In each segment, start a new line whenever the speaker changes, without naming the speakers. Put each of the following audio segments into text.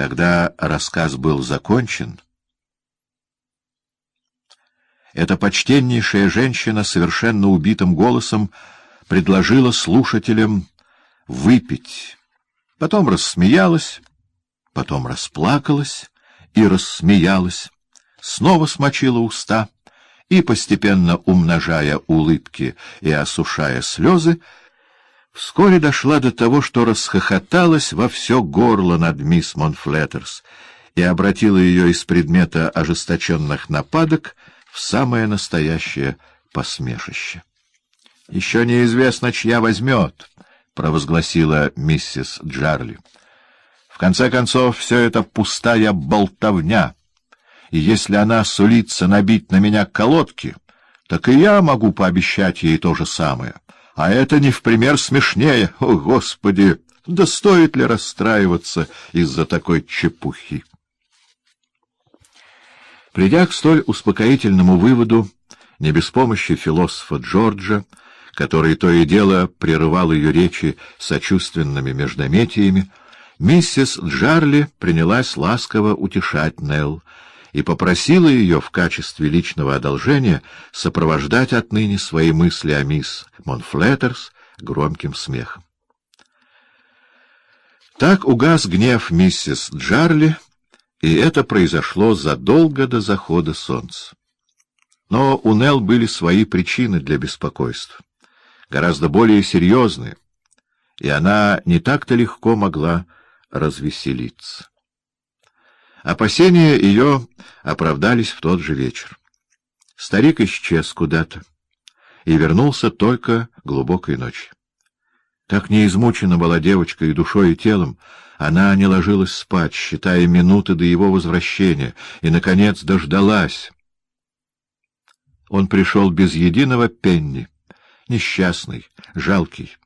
Когда рассказ был закончен, эта почтеннейшая женщина совершенно убитым голосом предложила слушателям выпить. Потом рассмеялась, потом расплакалась и рассмеялась, снова смочила уста и, постепенно умножая улыбки и осушая слезы, вскоре дошла до того, что расхохоталась во все горло над мисс Монфлеттерс и обратила ее из предмета ожесточенных нападок в самое настоящее посмешище. — Еще неизвестно, чья возьмет, — провозгласила миссис Джарли. — В конце концов, все это пустая болтовня, и если она сулится набить на меня колодки, так и я могу пообещать ей то же самое. А это не в пример смешнее. О, Господи! Да стоит ли расстраиваться из-за такой чепухи? Придя к столь успокоительному выводу, не без помощи философа Джорджа, который то и дело прерывал ее речи сочувственными междометиями, миссис Джарли принялась ласково утешать Нелл и попросила ее в качестве личного одолжения сопровождать отныне свои мысли о мисс Монфлеттерс громким смехом. Так угас гнев миссис Джарли, и это произошло задолго до захода солнца. Но у Нелл были свои причины для беспокойства гораздо более серьезные, и она не так-то легко могла развеселиться. Опасения ее оправдались в тот же вечер. Старик исчез куда-то и вернулся только глубокой ночью. Как не измучена была девочка и душой, и телом, она не ложилась спать, считая минуты до его возвращения, и, наконец, дождалась. Он пришел без единого пенни несчастный, жалкий,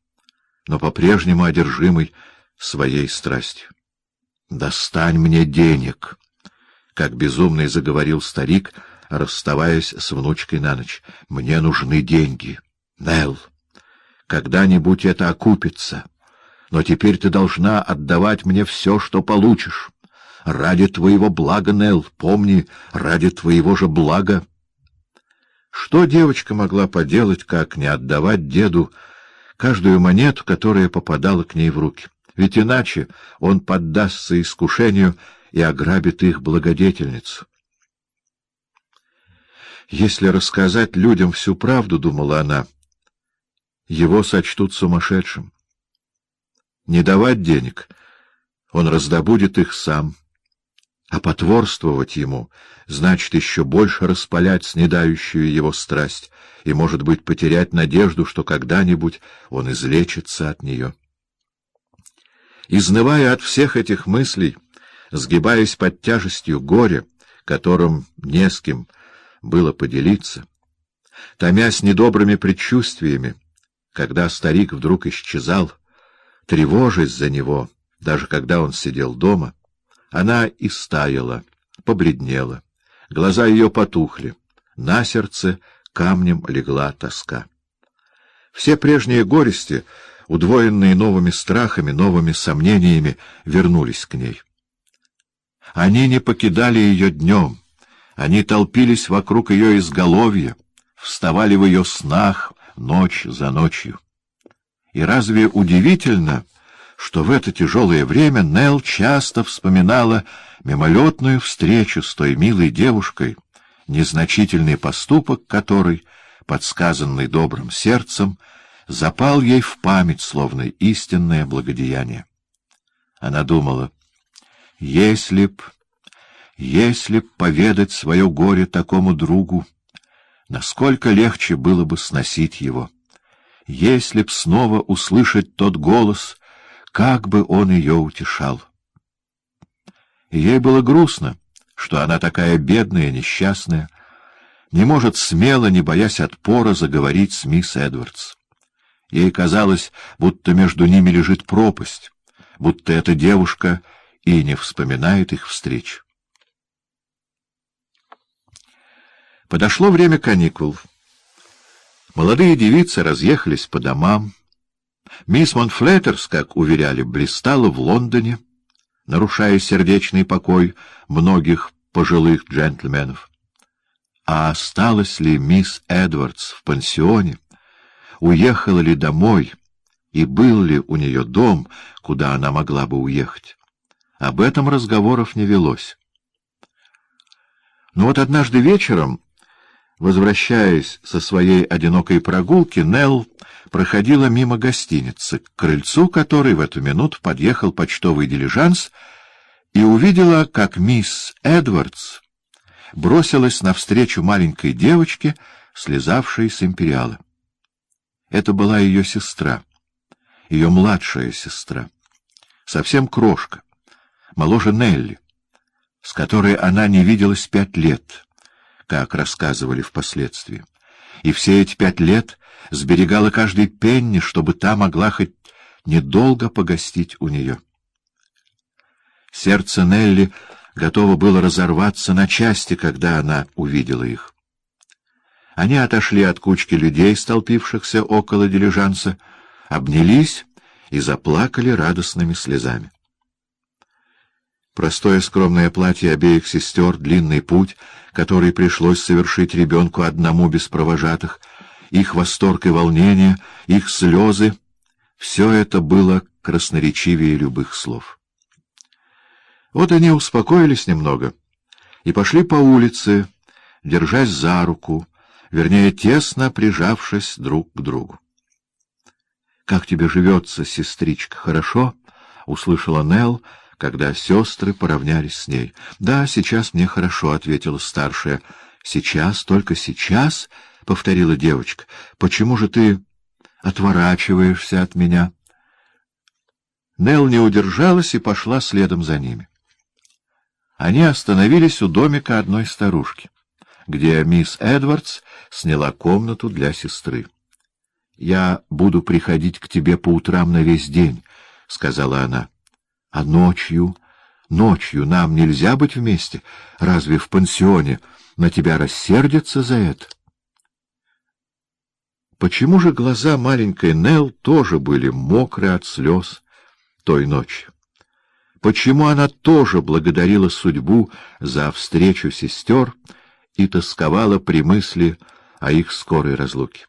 но по-прежнему одержимый своей страстью. «Достань мне денег!» — как безумный заговорил старик, расставаясь с внучкой на ночь. «Мне нужны деньги. Нелл, когда-нибудь это окупится, но теперь ты должна отдавать мне все, что получишь. Ради твоего блага, Нелл, помни, ради твоего же блага. Что девочка могла поделать, как не отдавать деду каждую монету, которая попадала к ней в руки? Ведь иначе он поддастся искушению и ограбит их благодетельницу. Если рассказать людям всю правду, — думала она, — его сочтут сумасшедшим. Не давать денег, он раздобудет их сам — а потворствовать ему значит еще больше распалять снедающую его страсть и, может быть, потерять надежду, что когда-нибудь он излечится от нее. Изнывая от всех этих мыслей, сгибаясь под тяжестью горя, которым не с кем было поделиться, томясь недобрыми предчувствиями, когда старик вдруг исчезал, тревожась за него, даже когда он сидел дома, она истаяла, побледнела, глаза ее потухли, на сердце камнем легла тоска. Все прежние горести, удвоенные новыми страхами, новыми сомнениями, вернулись к ней. Они не покидали ее днем, они толпились вокруг ее изголовья, вставали в ее снах ночь за ночью. И разве удивительно, что в это тяжелое время Нелл часто вспоминала мимолетную встречу с той милой девушкой, незначительный поступок которой, подсказанный добрым сердцем, запал ей в память, словно истинное благодеяние. Она думала, если б, если б поведать свое горе такому другу, насколько легче было бы сносить его, если б снова услышать тот голос, как бы он ее утешал. ей было грустно, что она такая бедная, несчастная, не может смело, не боясь отпора, заговорить с мисс Эдвардс. Ей казалось, будто между ними лежит пропасть, будто эта девушка и не вспоминает их встреч. Подошло время каникул. Молодые девицы разъехались по домам, Мисс Монфлеттерс, как уверяли, блистала в Лондоне, нарушая сердечный покой многих пожилых джентльменов. А осталась ли мисс Эдвардс в пансионе? Уехала ли домой? И был ли у нее дом, куда она могла бы уехать? Об этом разговоров не велось. Но вот однажды вечером, возвращаясь со своей одинокой прогулки, Нелл проходила мимо гостиницы, к крыльцу которой в эту минуту подъехал почтовый дилижанс, и увидела, как мисс Эдвардс бросилась навстречу маленькой девочке, слезавшей с империала. Это была ее сестра, ее младшая сестра, совсем крошка, моложе Нелли, с которой она не виделась пять лет, как рассказывали впоследствии. И все эти пять лет сберегала каждый пенни, чтобы та могла хоть недолго погостить у нее. Сердце Нелли готово было разорваться на части, когда она увидела их. Они отошли от кучки людей, столпившихся около дилижанса, обнялись и заплакали радостными слезами. Простое скромное платье обеих сестер, длинный путь, который пришлось совершить ребенку одному без провожатых, их восторг и волнение, их слезы — все это было красноречивее любых слов. Вот они успокоились немного и пошли по улице, держась за руку, вернее, тесно прижавшись друг к другу. — Как тебе живется, сестричка, хорошо? — услышала Нелл, когда сестры поравнялись с ней. — Да, сейчас мне хорошо, — ответила старшая. — Сейчас, только сейчас, — повторила девочка. — Почему же ты отворачиваешься от меня? Нелл не удержалась и пошла следом за ними. Они остановились у домика одной старушки, где мисс Эдвардс сняла комнату для сестры. — Я буду приходить к тебе по утрам на весь день, — сказала она. — А ночью? Ночью нам нельзя быть вместе? Разве в пансионе на тебя рассердятся за это? Почему же глаза маленькой Нелл тоже были мокры от слез той ночью? почему она тоже благодарила судьбу за встречу сестер и тосковала при мысли о их скорой разлуке.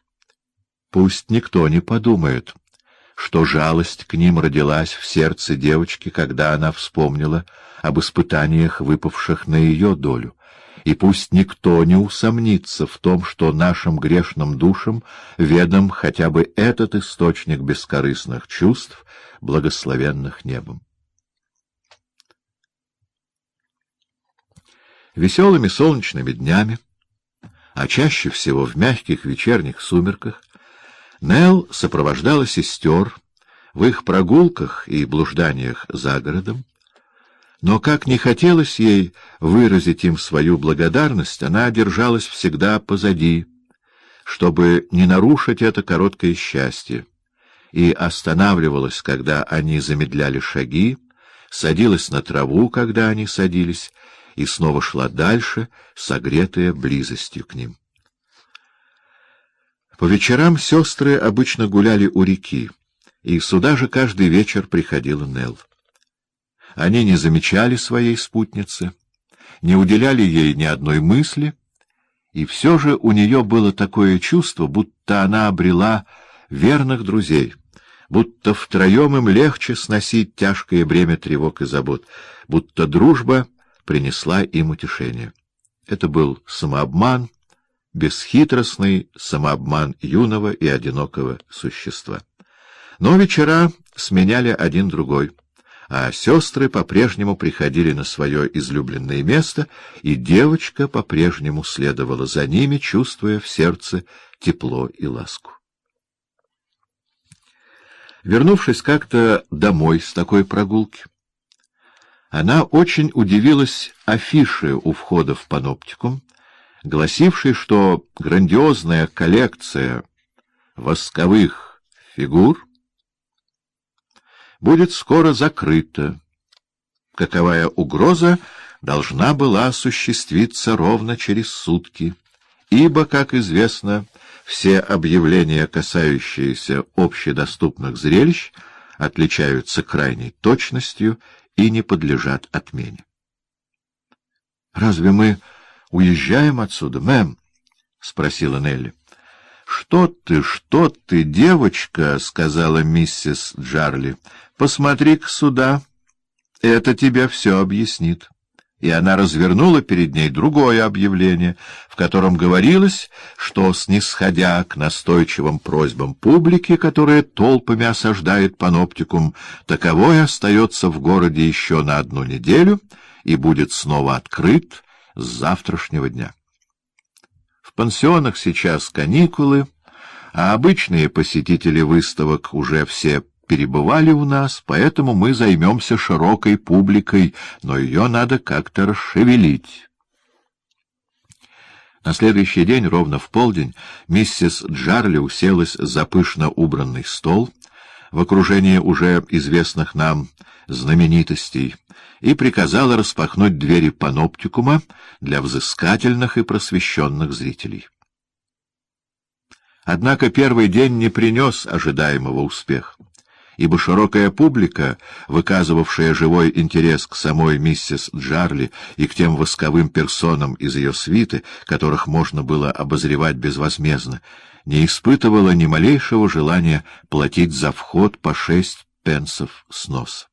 Пусть никто не подумает, что жалость к ним родилась в сердце девочки, когда она вспомнила об испытаниях, выпавших на ее долю, и пусть никто не усомнится в том, что нашим грешным душам ведом хотя бы этот источник бескорыстных чувств, благословенных небом. Веселыми солнечными днями, а чаще всего в мягких вечерних сумерках, Нелл сопровождала сестер в их прогулках и блужданиях за городом, но как не хотелось ей выразить им свою благодарность, она держалась всегда позади, чтобы не нарушить это короткое счастье, и останавливалась, когда они замедляли шаги, садилась на траву, когда они садились, и снова шла дальше, согретая близостью к ним. По вечерам сестры обычно гуляли у реки, и сюда же каждый вечер приходила Нелл. Они не замечали своей спутницы, не уделяли ей ни одной мысли, и все же у нее было такое чувство, будто она обрела верных друзей, будто втроем им легче сносить тяжкое бремя тревог и забот, будто дружба принесла им утешение. Это был самообман, бесхитростный самообман юного и одинокого существа. Но вечера сменяли один другой, а сестры по-прежнему приходили на свое излюбленное место, и девочка по-прежнему следовала за ними, чувствуя в сердце тепло и ласку. Вернувшись как-то домой с такой прогулки, она очень удивилась афише у входа в паноптикум, гласившей, что грандиозная коллекция восковых фигур будет скоро закрыта. Каковая угроза должна была осуществиться ровно через сутки, ибо, как известно, все объявления, касающиеся общедоступных зрелищ, отличаются крайней точностью и не подлежат отмене. — Разве мы уезжаем отсюда, мэм? — спросила Нелли. — Что ты, что ты, девочка, — сказала миссис Джарли. — Посмотри-ка сюда. Это тебе все объяснит и она развернула перед ней другое объявление, в котором говорилось, что, снисходя к настойчивым просьбам публики, которая толпами осаждает паноптикум, таковой остается в городе еще на одну неделю и будет снова открыт с завтрашнего дня. В пансионах сейчас каникулы, а обычные посетители выставок уже все перебывали у нас, поэтому мы займемся широкой публикой, но ее надо как-то расшевелить. На следующий день, ровно в полдень, миссис Джарли уселась за пышно убранный стол в окружении уже известных нам знаменитостей и приказала распахнуть двери паноптикума для взыскательных и просвещенных зрителей. Однако первый день не принес ожидаемого успеха ибо широкая публика, выказывавшая живой интерес к самой миссис Джарли и к тем восковым персонам из ее свиты, которых можно было обозревать безвозмездно, не испытывала ни малейшего желания платить за вход по шесть пенсов с носа.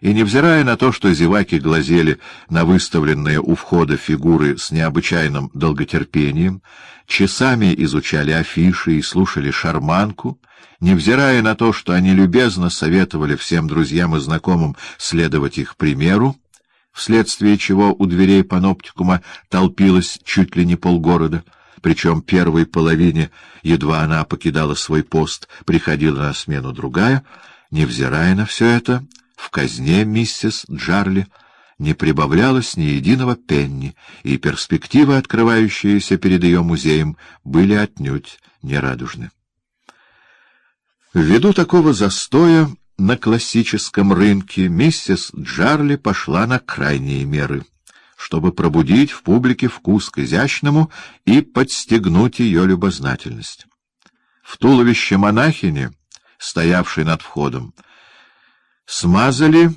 И невзирая на то, что зеваки глазели на выставленные у входа фигуры с необычайным долготерпением, часами изучали афиши и слушали шарманку, невзирая на то, что они любезно советовали всем друзьям и знакомым следовать их примеру, вследствие чего у дверей паноптикума толпилось чуть ли не полгорода, причем первой половине, едва она покидала свой пост, приходила на смену другая, невзирая на все это, в казне миссис Джарли не прибавлялось ни единого пенни, и перспективы, открывающиеся перед ее музеем, были отнюдь нерадужны. Ввиду такого застоя на классическом рынке миссис Джарли пошла на крайние меры, чтобы пробудить в публике вкус к изящному и подстегнуть ее любознательность. В туловище монахини, стоявшей над входом, смазали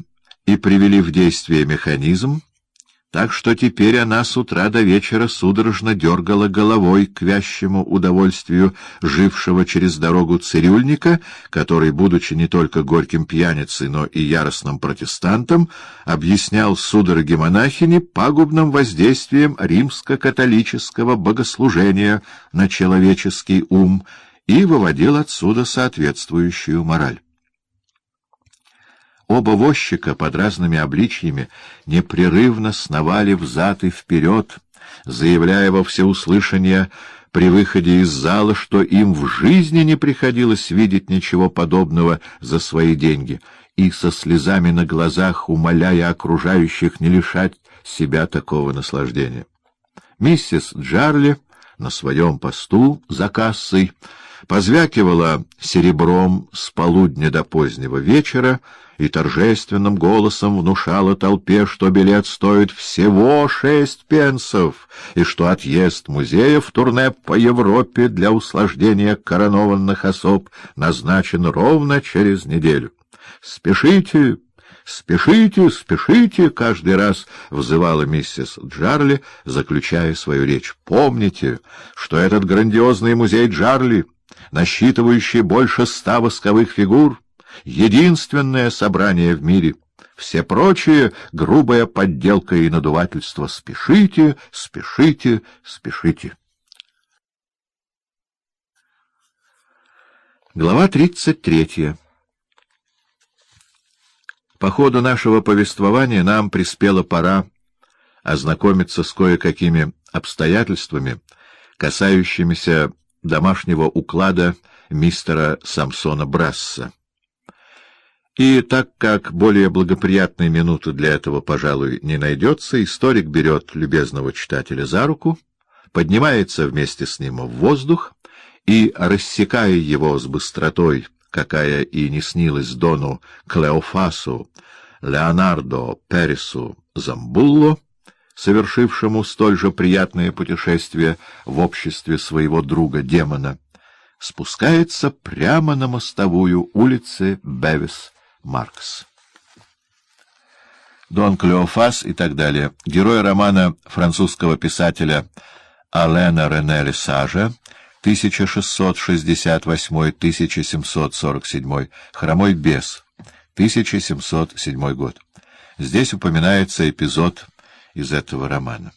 и привели в действие механизм, так что теперь она с утра до вечера судорожно дергала головой к вящему удовольствию жившего через дорогу цирюльника, который, будучи не только горьким пьяницей, но и яростным протестантом, объяснял судороги монахини пагубным воздействием римско-католического богослужения на человеческий ум и выводил отсюда соответствующую мораль. Оба возчика под разными обличьями непрерывно сновали взад и вперед, заявляя во всеуслышание при выходе из зала, что им в жизни не приходилось видеть ничего подобного за свои деньги, и со слезами на глазах умоляя окружающих не лишать себя такого наслаждения. Миссис Джарли на своем посту за кассой позвякивала серебром с полудня до позднего вечера, и торжественным голосом внушала толпе, что билет стоит всего шесть пенсов, и что отъезд музея в турне по Европе для услаждения коронованных особ назначен ровно через неделю. «Спешите!» «Спешите, спешите!» — каждый раз взывала миссис Джарли, заключая свою речь. «Помните, что этот грандиозный музей Джарли, насчитывающий больше ста восковых фигур, единственное собрание в мире. Все прочие — грубая подделка и надувательство. Спешите, спешите, спешите. Глава тридцать третья. По ходу нашего повествования нам приспела пора ознакомиться с кое-какими обстоятельствами, касающимися домашнего уклада мистера Самсона Брасса. И так как более благоприятной минуты для этого, пожалуй, не найдется, историк берет любезного читателя за руку, поднимается вместе с ним в воздух и, рассекая его с быстротой, какая и не снилась Дону Клеофасу, Леонардо Пересу Замбулло, совершившему столь же приятное путешествие в обществе своего друга-демона, спускается прямо на мостовую улицы Бевис. Маркс. Дон Клеофас и так далее. Герой романа французского писателя Алена Рене Лесажа 1668-1747, «Хромой бес», 1707 год. Здесь упоминается эпизод из этого романа.